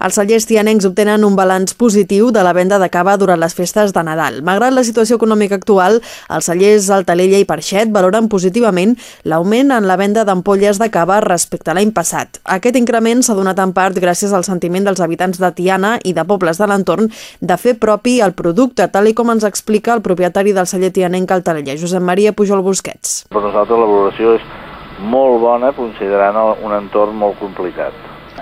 Els cellers tianencs obtenen un balanç positiu de la venda de cava durant les festes de Nadal. Malgrat la situació econòmica actual, els cellers Altalella i Parxet valoren positivament l'augment en la venda d'ampolles de cava respecte a l'any passat. Aquest increment s'ha donat en part gràcies al sentiment dels habitants de Tiana i de pobles de l'entorn de fer propi el producte, tal i com ens explica el propietari del celler tianenc Altalella, Josep Maria Pujol Busquets. Per nosaltres la valoració és molt bona considerant un entorn molt complicat.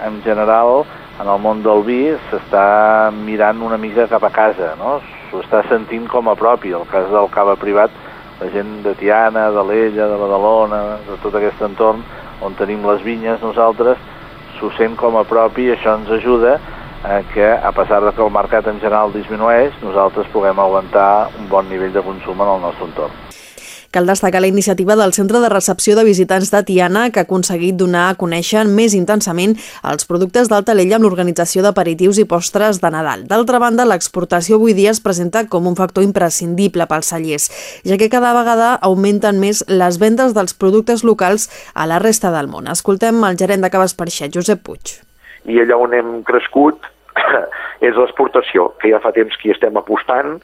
En general, en el món del vi s'està mirant una mica cap a casa, no? S'ho està sentint com a propi. El cas del cava privat, la gent de Tiana, de l'Ella, de Badalona, de tot aquest entorn on tenim les vinyes nosaltres, s'ho sent com a propi i això ens ajuda a que, a pesar de que el mercat en general disminueix, nosaltres puguem aguantar un bon nivell de consum en el nostre entorn. Cal destacar la iniciativa del Centre de Recepció de Visitants de Tiana, que ha aconseguit donar a conèixer més intensament els productes d'Altalella amb l'organització d'aperitius i postres de Nadal. D'altra banda, l'exportació avui dia es presenta com un factor imprescindible pels cellers, ja que cada vegada augmenten més les vendes dels productes locals a la resta del món. Escoltem el gerent de Caves Parixet, Josep Puig. I allà on hem crescut és l'exportació, que ja fa temps que hi estem apostant,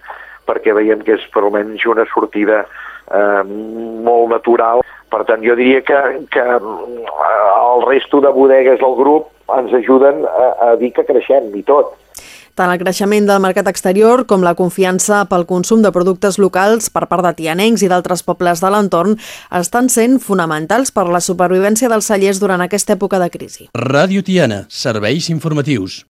perquè veiem que és per almenys una sortida eh, molt natural. Per tant, jo diria que, que eh, el resto de bodegues del grup ens ajuden a, a dir que creixem i tot. Tant el creixement del mercat exterior com la confiança pel consum de productes locals per part de tianencs i d'altres pobles de l'entorn estan sent fonamentals per la supervivència dels cellers durant aquesta època de crisi. Ràdio Tiana, serveis informatius.